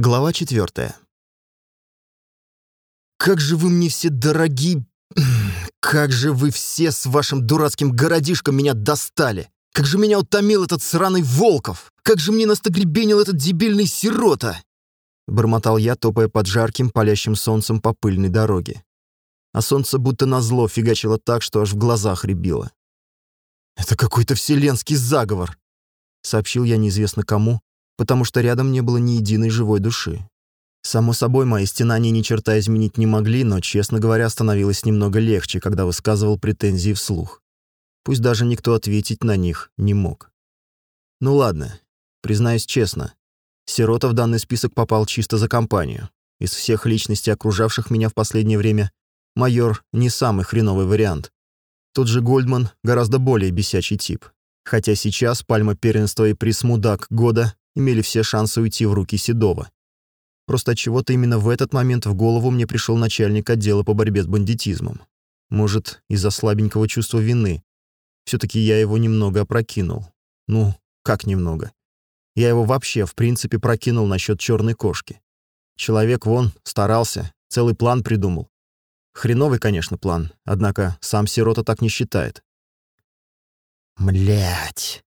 Глава четвертая. «Как же вы мне все дороги... Как же вы все с вашим дурацким городишком меня достали! Как же меня утомил этот сраный Волков! Как же мне настогребенил этот дебильный сирота!» Бормотал я, топая под жарким, палящим солнцем по пыльной дороге. А солнце будто назло фигачило так, что аж в глазах рябило. «Это какой-то вселенский заговор!» Сообщил я неизвестно кому, потому что рядом не было ни единой живой души. Само собой, мои стенания ни черта изменить не могли, но, честно говоря, становилось немного легче, когда высказывал претензии вслух. Пусть даже никто ответить на них не мог. Ну ладно, признаюсь честно, Сирота в данный список попал чисто за компанию. Из всех личностей, окружавших меня в последнее время, майор — не самый хреновый вариант. Тот же Гольдман — гораздо более бесячий тип. Хотя сейчас пальма первенства и приз «Мудак» года имели все шансы уйти в руки Седова. Просто от чего-то именно в этот момент в голову мне пришел начальник отдела по борьбе с бандитизмом. Может, из-за слабенького чувства вины. все таки я его немного опрокинул. Ну, как немного? Я его вообще, в принципе, прокинул насчет черной кошки. Человек вон старался, целый план придумал. Хреновый, конечно, план, однако сам Сирота так не считает. Млять.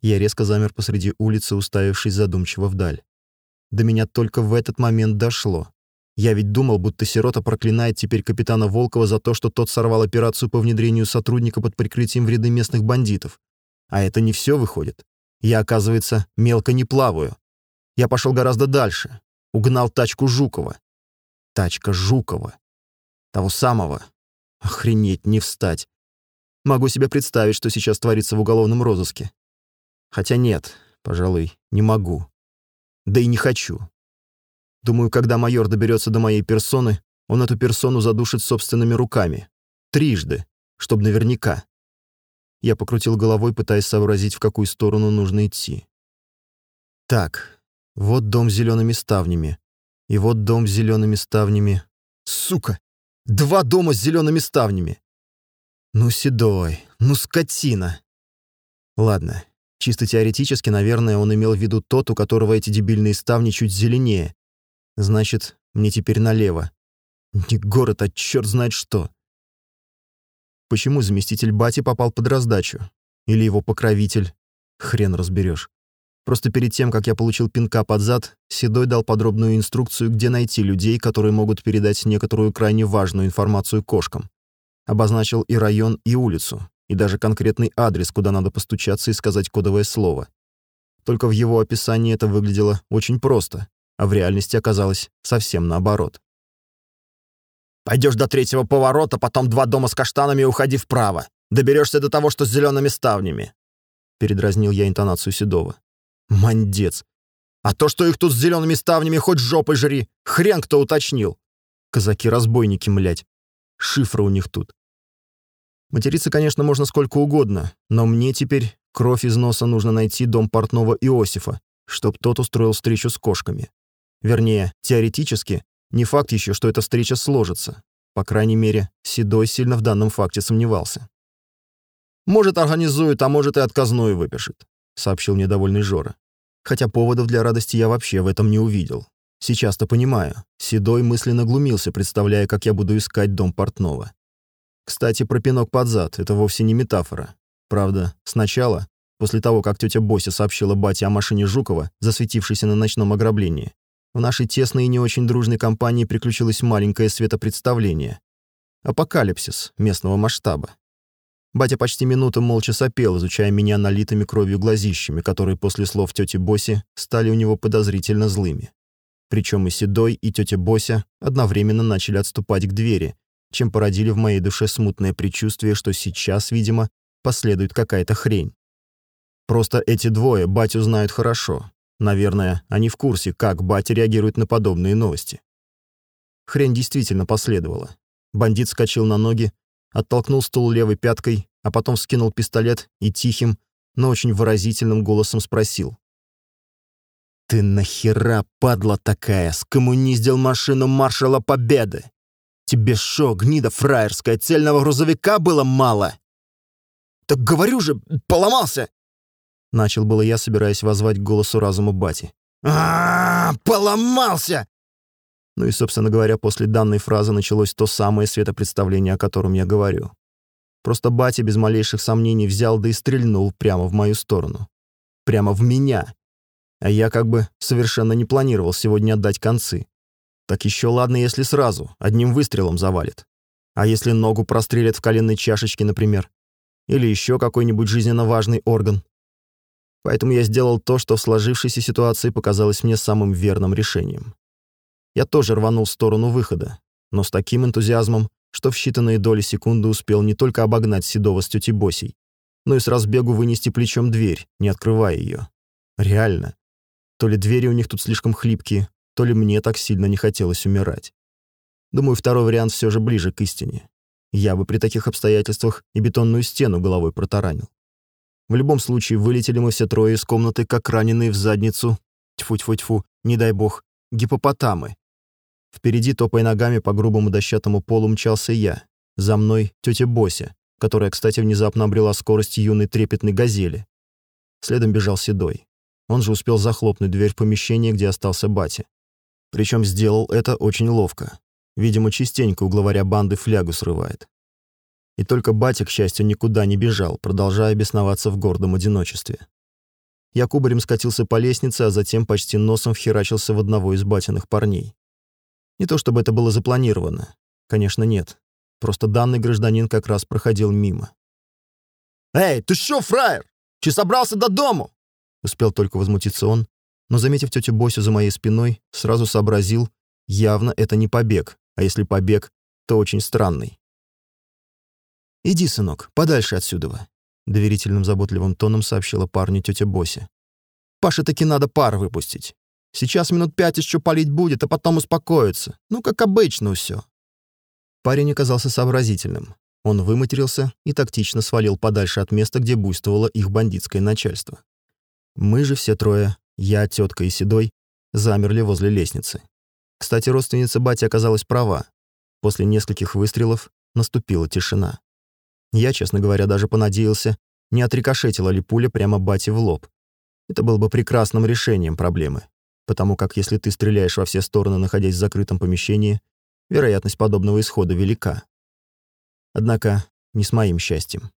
Я резко замер посреди улицы, уставившись задумчиво вдаль. До меня только в этот момент дошло. Я ведь думал, будто Сирота проклинает теперь капитана Волкова за то, что тот сорвал операцию по внедрению сотрудника под прикрытием в ряды местных бандитов. А это не все выходит. Я, оказывается, мелко не плаваю. Я пошел гораздо дальше. Угнал тачку Жукова. Тачка Жукова. Того самого. Охренеть, не встать. Могу себе представить, что сейчас творится в уголовном розыске. Хотя нет, пожалуй, не могу. Да и не хочу. Думаю, когда майор доберется до моей персоны, он эту персону задушит собственными руками. Трижды, чтобы наверняка. Я покрутил головой, пытаясь сообразить, в какую сторону нужно идти. Так, вот дом с зелеными ставнями. И вот дом с зелеными ставнями. Сука! Два дома с зелеными ставнями! Ну, седой, ну, скотина! Ладно, Чисто теоретически, наверное, он имел в виду тот, у которого эти дебильные ставни чуть зеленее. Значит, мне теперь налево. Не город, а черт знает что. Почему заместитель Бати попал под раздачу? Или его покровитель? Хрен разберешь. Просто перед тем, как я получил пинка под зад, Седой дал подробную инструкцию, где найти людей, которые могут передать некоторую крайне важную информацию кошкам. Обозначил и район, и улицу, и даже конкретный адрес, куда надо постучаться и сказать кодовое слово. Только в его описании это выглядело очень просто, а в реальности оказалось совсем наоборот. Пойдешь до третьего поворота, потом два дома с каштанами и уходи вправо. Доберешься до того, что с зелеными ставнями. Передразнил я интонацию Седова. Мандец. А то, что их тут с зелеными ставнями, хоть жопой жри. Хрен кто уточнил. Казаки-разбойники, млять. Шифры у них тут. Материться, конечно, можно сколько угодно, но мне теперь кровь из носа нужно найти дом портного Иосифа, чтоб тот устроил встречу с кошками. Вернее, теоретически, не факт еще, что эта встреча сложится. По крайней мере, Седой сильно в данном факте сомневался. «Может, организует, а может, и отказную выпишет», — сообщил недовольный Жора. Хотя поводов для радости я вообще в этом не увидел. Сейчас-то понимаю. Седой мысленно глумился, представляя, как я буду искать дом портного. Кстати, про пинок под зад — это вовсе не метафора. Правда, сначала, после того, как тетя Бося сообщила бате о машине Жукова, засветившейся на ночном ограблении, в нашей тесной и не очень дружной компании приключилось маленькое светопредставление. Апокалипсис местного масштаба. Батя почти минуту молча сопел, изучая меня налитыми кровью глазищами, которые после слов тети Боси стали у него подозрительно злыми. Причем и Седой, и тетя Бося одновременно начали отступать к двери, чем породили в моей душе смутное предчувствие, что сейчас, видимо, последует какая-то хрень. Просто эти двое батю знают хорошо. Наверное, они в курсе, как батя реагирует на подобные новости. Хрень действительно последовала. Бандит скачал на ноги, оттолкнул стул левой пяткой, а потом вскинул пистолет и тихим, но очень выразительным голосом спросил. «Ты нахера, падла такая, скоммуниздил машину маршала Победы? Тебе шо, гнида фраерская, цельного грузовика было мало?» «Так говорю же, поломался!» Начал было я, собираясь возвать к голосу разума бати. а, поломался!» Ну и, собственно говоря, после данной фразы началось то самое светопредставление, о котором я говорю. Просто батя без малейших сомнений взял да и стрельнул прямо в мою сторону. Прямо в меня. А я как бы совершенно не планировал сегодня отдать концы. Так еще ладно, если сразу, одним выстрелом завалит. А если ногу прострелят в коленной чашечке, например? Или еще какой-нибудь жизненно важный орган? Поэтому я сделал то, что в сложившейся ситуации показалось мне самым верным решением. Я тоже рванул в сторону выхода, но с таким энтузиазмом, что в считанные доли секунды успел не только обогнать Седова с тетей Босей, но и с разбегу вынести плечом дверь, не открывая ее. Реально. То ли двери у них тут слишком хлипкие, то ли мне так сильно не хотелось умирать. Думаю, второй вариант все же ближе к истине. Я бы при таких обстоятельствах и бетонную стену головой протаранил. В любом случае, вылетели мы все трое из комнаты, как раненые в задницу, тьфу-тьфу-тьфу, не дай бог, гипопотамы. Впереди, топая ногами по грубому дощатому полу, мчался я. За мной тетя Бося, которая, кстати, внезапно обрела скорость юной трепетной газели. Следом бежал Седой. Он же успел захлопнуть дверь в помещение, где остался батя. Причем сделал это очень ловко. Видимо, частенько у главаря банды флягу срывает. И только батя, к счастью, никуда не бежал, продолжая бесноваться в гордом одиночестве. Я кубарем скатился по лестнице, а затем почти носом вхерачился в одного из батиных парней. Не то чтобы это было запланировано. Конечно, нет. Просто данный гражданин как раз проходил мимо. «Эй, ты шо, фраер? Че собрался до дому?» Успел только возмутиться он, но, заметив тетю Босю за моей спиной, сразу сообразил, явно это не побег, а если побег, то очень странный. «Иди, сынок, подальше отсюда», — доверительным заботливым тоном сообщила парню тетя Бося. «Паше таки надо пар выпустить. Сейчас минут пять еще палить будет, а потом успокоится. Ну, как обычно все». Парень оказался сообразительным. Он выматерился и тактично свалил подальше от места, где буйствовало их бандитское начальство. Мы же все трое, я, тетка и Седой, замерли возле лестницы. Кстати, родственница бати оказалась права. После нескольких выстрелов наступила тишина. Я, честно говоря, даже понадеялся, не отрикошетила ли пуля прямо бате в лоб. Это было бы прекрасным решением проблемы, потому как если ты стреляешь во все стороны, находясь в закрытом помещении, вероятность подобного исхода велика. Однако не с моим счастьем.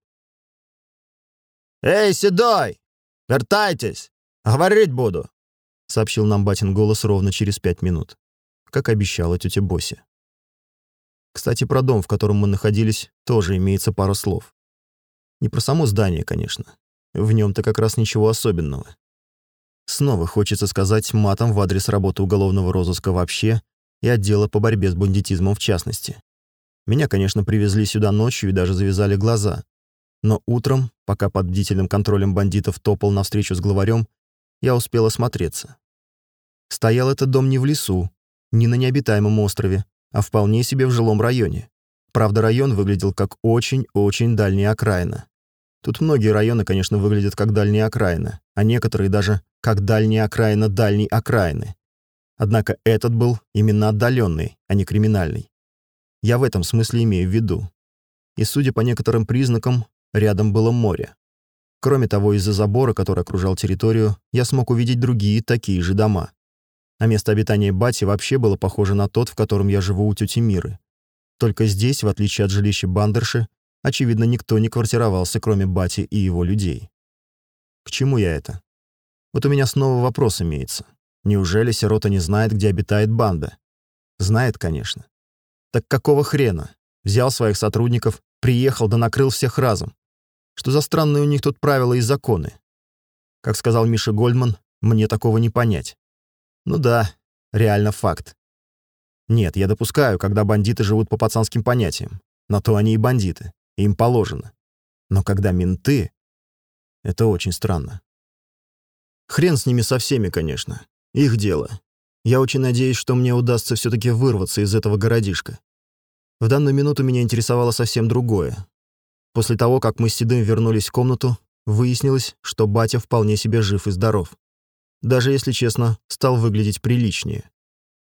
«Эй, седой! Вертайтесь! Говорить буду!» — сообщил нам батин голос ровно через пять минут, как обещала тетя Бося. Кстати, про дом, в котором мы находились, тоже имеется пара слов. Не про само здание, конечно. В нем то как раз ничего особенного. Снова хочется сказать матом в адрес работы уголовного розыска вообще и отдела по борьбе с бандитизмом в частности. Меня, конечно, привезли сюда ночью и даже завязали глаза. Но утром, пока под бдительным контролем бандитов топал навстречу с главарем, я успел осмотреться. Стоял этот дом не в лесу, не на необитаемом острове, а вполне себе в жилом районе. Правда, район выглядел как очень-очень дальняя окраина. Тут многие районы, конечно, выглядят как дальняя окраина, а некоторые даже как дальняя окраина дальней окраины. Однако этот был именно отдаленный, а не криминальный. Я в этом смысле имею в виду. И, судя по некоторым признакам, рядом было море. Кроме того, из-за забора, который окружал территорию, я смог увидеть другие такие же дома а место обитания Бати вообще было похоже на тот, в котором я живу у тети Миры. Только здесь, в отличие от жилища Бандерши, очевидно, никто не квартировался, кроме Бати и его людей. К чему я это? Вот у меня снова вопрос имеется. Неужели Сирота не знает, где обитает банда? Знает, конечно. Так какого хрена? Взял своих сотрудников, приехал да накрыл всех разом. Что за странные у них тут правила и законы? Как сказал Миша Гольдман, мне такого не понять. Ну да, реально факт. Нет, я допускаю, когда бандиты живут по пацанским понятиям. На то они и бандиты, им положено. Но когда менты... Это очень странно. Хрен с ними со всеми, конечно. Их дело. Я очень надеюсь, что мне удастся все таки вырваться из этого городишка. В данную минуту меня интересовало совсем другое. После того, как мы с Седым вернулись в комнату, выяснилось, что батя вполне себе жив и здоров. Даже, если честно, стал выглядеть приличнее.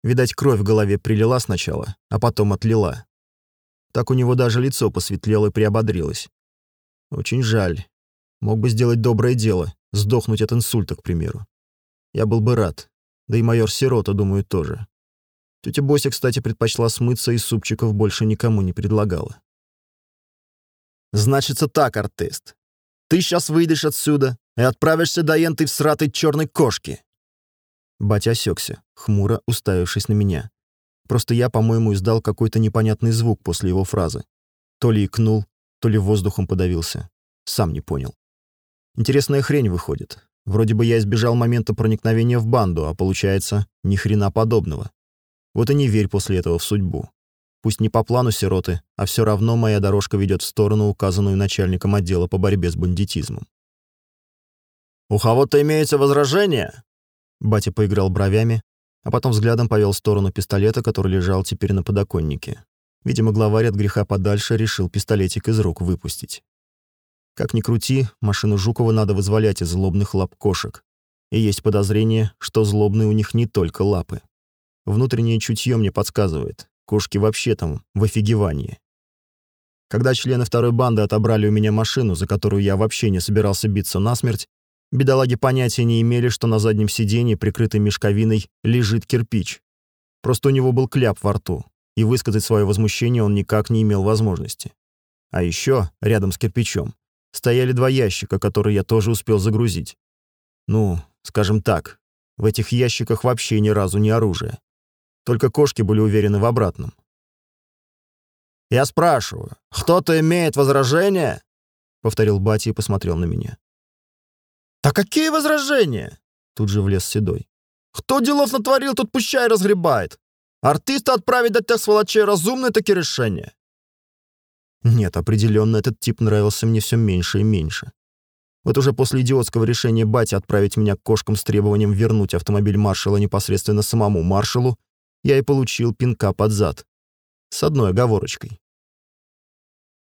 Видать, кровь в голове прилила сначала, а потом отлила. Так у него даже лицо посветлело и приободрилось. Очень жаль. Мог бы сделать доброе дело, сдохнуть от инсульта, к примеру. Я был бы рад. Да и майор Сирота, думаю, тоже. Тетя Бося, кстати, предпочла смыться и супчиков больше никому не предлагала. «Значится так, артист. Ты сейчас выйдешь отсюда и отправишься до в сратой черной кошки». Батя осекся, хмуро уставившись на меня. Просто я, по-моему, издал какой-то непонятный звук после его фразы. То ли икнул, то ли воздухом подавился. Сам не понял. Интересная хрень выходит. Вроде бы я избежал момента проникновения в банду, а получается, ни хрена подобного. Вот и не верь после этого в судьбу. Пусть не по плану сироты, а все равно моя дорожка ведет в сторону, указанную начальником отдела по борьбе с бандитизмом. «У кого-то имеется возражение?» Батя поиграл бровями, а потом взглядом повел в сторону пистолета, который лежал теперь на подоконнике. Видимо, главарь от греха подальше решил пистолетик из рук выпустить. Как ни крути, машину Жукова надо вызволять из злобных лап кошек. И есть подозрение, что злобные у них не только лапы. Внутреннее чутье мне подсказывает. Кошки вообще там в офигевании. Когда члены второй банды отобрали у меня машину, за которую я вообще не собирался биться насмерть, бедолаги понятия не имели, что на заднем сиденье, прикрытой мешковиной, лежит кирпич. Просто у него был кляп во рту, и высказать свое возмущение он никак не имел возможности. А еще, рядом с кирпичом, стояли два ящика, которые я тоже успел загрузить. Ну, скажем так, в этих ящиках вообще ни разу не оружие. Только кошки были уверены в обратном. «Я спрашиваю, кто-то имеет возражения?» — повторил батя и посмотрел на меня. «Да какие возражения?» — тут же влез Седой. «Кто делов натворил, тут пущай разгребает. Артиста отправить до тех сволочей разумное таки решение». Нет, определенно этот тип нравился мне все меньше и меньше. Вот уже после идиотского решения бати отправить меня к кошкам с требованием вернуть автомобиль маршала непосредственно самому маршалу, я и получил пинка под зад. С одной оговорочкой.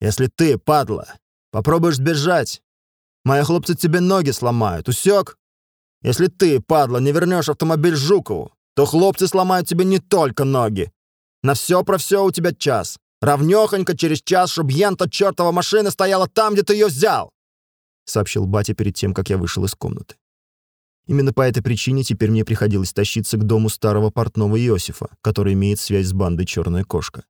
«Если ты, падла, попробуешь сбежать, мои хлопцы тебе ноги сломают, усек? Если ты, падла, не вернешь автомобиль Жукову, то хлопцы сломают тебе не только ноги. На все про все у тебя час. Равнёхонько через час, чтоб ента чертова машина стояла там, где ты ее взял!» — сообщил батя перед тем, как я вышел из комнаты. Именно по этой причине теперь мне приходилось тащиться к дому старого портного Иосифа, который имеет связь с бандой «Черная кошка».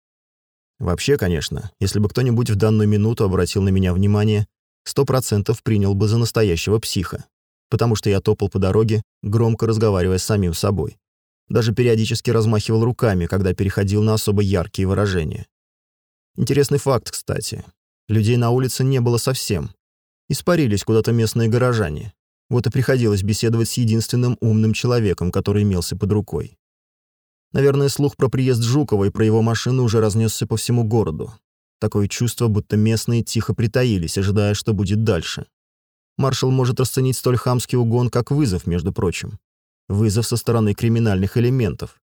Вообще, конечно, если бы кто-нибудь в данную минуту обратил на меня внимание, сто процентов принял бы за настоящего психа, потому что я топал по дороге, громко разговаривая с самим собой. Даже периодически размахивал руками, когда переходил на особо яркие выражения. Интересный факт, кстати. Людей на улице не было совсем. Испарились куда-то местные горожане, вот и приходилось беседовать с единственным умным человеком, который имелся под рукой. Наверное, слух про приезд Жукова и про его машину уже разнесся по всему городу. Такое чувство, будто местные тихо притаились, ожидая, что будет дальше. Маршал может расценить столь хамский угон как вызов, между прочим. Вызов со стороны криминальных элементов.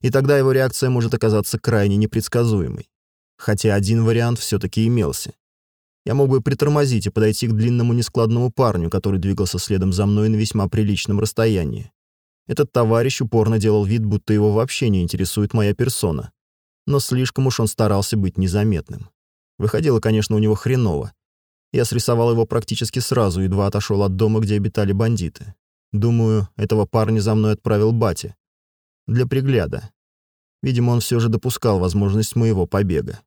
И тогда его реакция может оказаться крайне непредсказуемой. Хотя один вариант все таки имелся. Я мог бы притормозить и подойти к длинному нескладному парню, который двигался следом за мной на весьма приличном расстоянии. Этот товарищ упорно делал вид, будто его вообще не интересует моя персона. Но слишком уж он старался быть незаметным. Выходило, конечно, у него хреново. Я срисовал его практически сразу, едва отошел от дома, где обитали бандиты. Думаю, этого парня за мной отправил батя. Для пригляда. Видимо, он все же допускал возможность моего побега.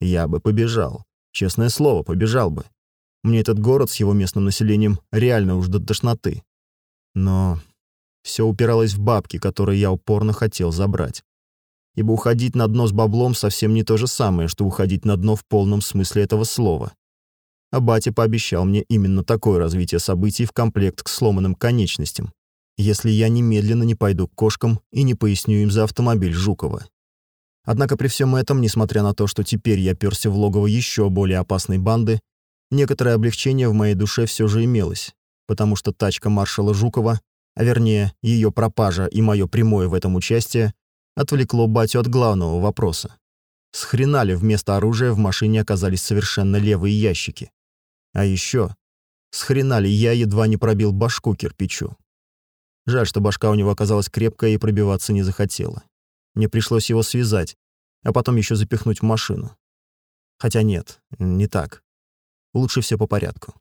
Я бы побежал. Честное слово, побежал бы. Мне этот город с его местным населением реально уж до тошноты. Но все упиралось в бабки, которые я упорно хотел забрать. Ибо уходить на дно с баблом совсем не то же самое, что уходить на дно в полном смысле этого слова. А батя пообещал мне именно такое развитие событий в комплект к сломанным конечностям, если я немедленно не пойду к кошкам и не поясню им за автомобиль Жукова. Однако при всем этом, несмотря на то, что теперь я перся в логово еще более опасной банды, некоторое облегчение в моей душе все же имелось, потому что тачка маршала Жукова, а вернее, ее пропажа и мое прямое в этом участие, отвлекло батю от главного вопроса. С хрена ли вместо оружия в машине оказались совершенно левые ящики? А еще, с хрена ли я едва не пробил башку кирпичу? Жаль, что башка у него оказалась крепкая и пробиваться не захотела. Мне пришлось его связать, а потом еще запихнуть в машину. Хотя нет, не так. Лучше все по порядку.